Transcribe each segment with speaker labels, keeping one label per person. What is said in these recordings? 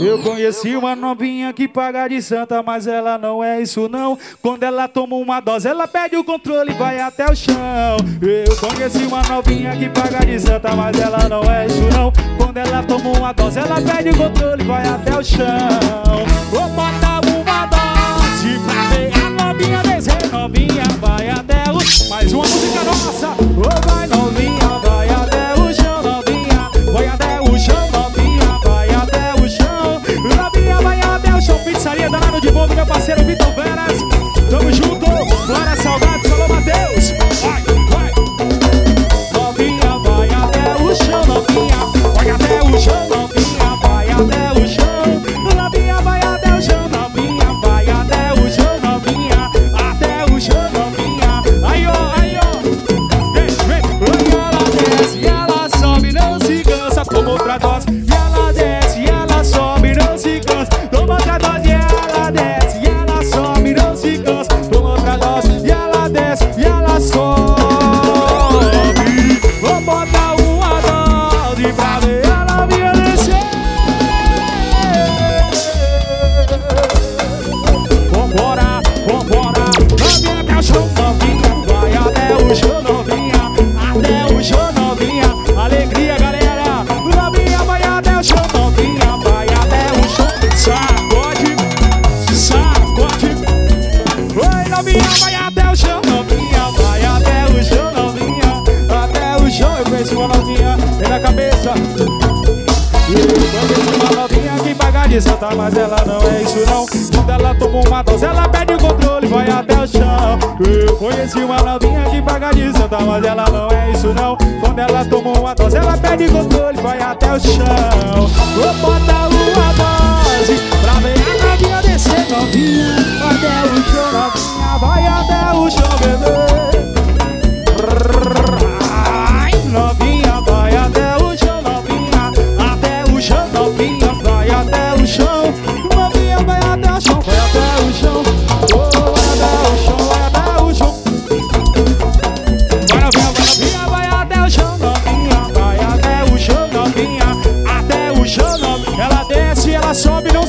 Speaker 1: Eu conheci uma novinha que paga de santa, mas ela não é isso não. Quando ela toma uma dose, ela perde o controle e vai até o chão. Eu conheci uma novinha que paga de santa, mas ela não é isso não. Quando ela toma uma dose, ela perde o controle e vai até o chão. Vou botar uma dose pra ver a novinha descer, novinha vai até o. Mais uma música nossa, junto, Glória Saudade, Salão Mateus. Vai, uma novinha, na cabeça, uma novinha que paga de santa, mas ela não é isso não. Quando ela toma uma dose, ela perde o controle, vai até o chão. Eu conheci uma novinha que paga de santa, mas ela não é isso não. Quando ela toma uma dose, ela perde o controle, vai até o chão. Vou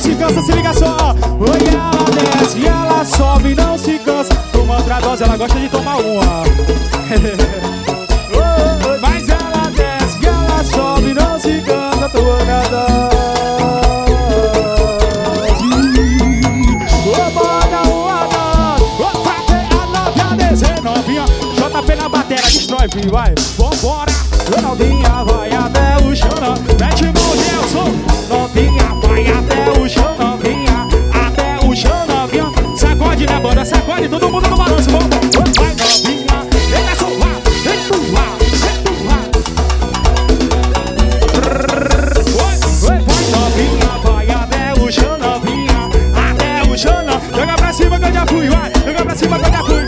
Speaker 1: se cansa, se liga só. Oi, ela desce, ela sobe, não se cansa. Toma outra dose, ela gosta de tomar uma. Mas ela desce ela sobe, não se cansa, tô Ô, bota uma dose, ô, pra ver a novinha descer, novinha. JP na bateria, destrói, vai. Vambora, ô, novinha, vai pra cima já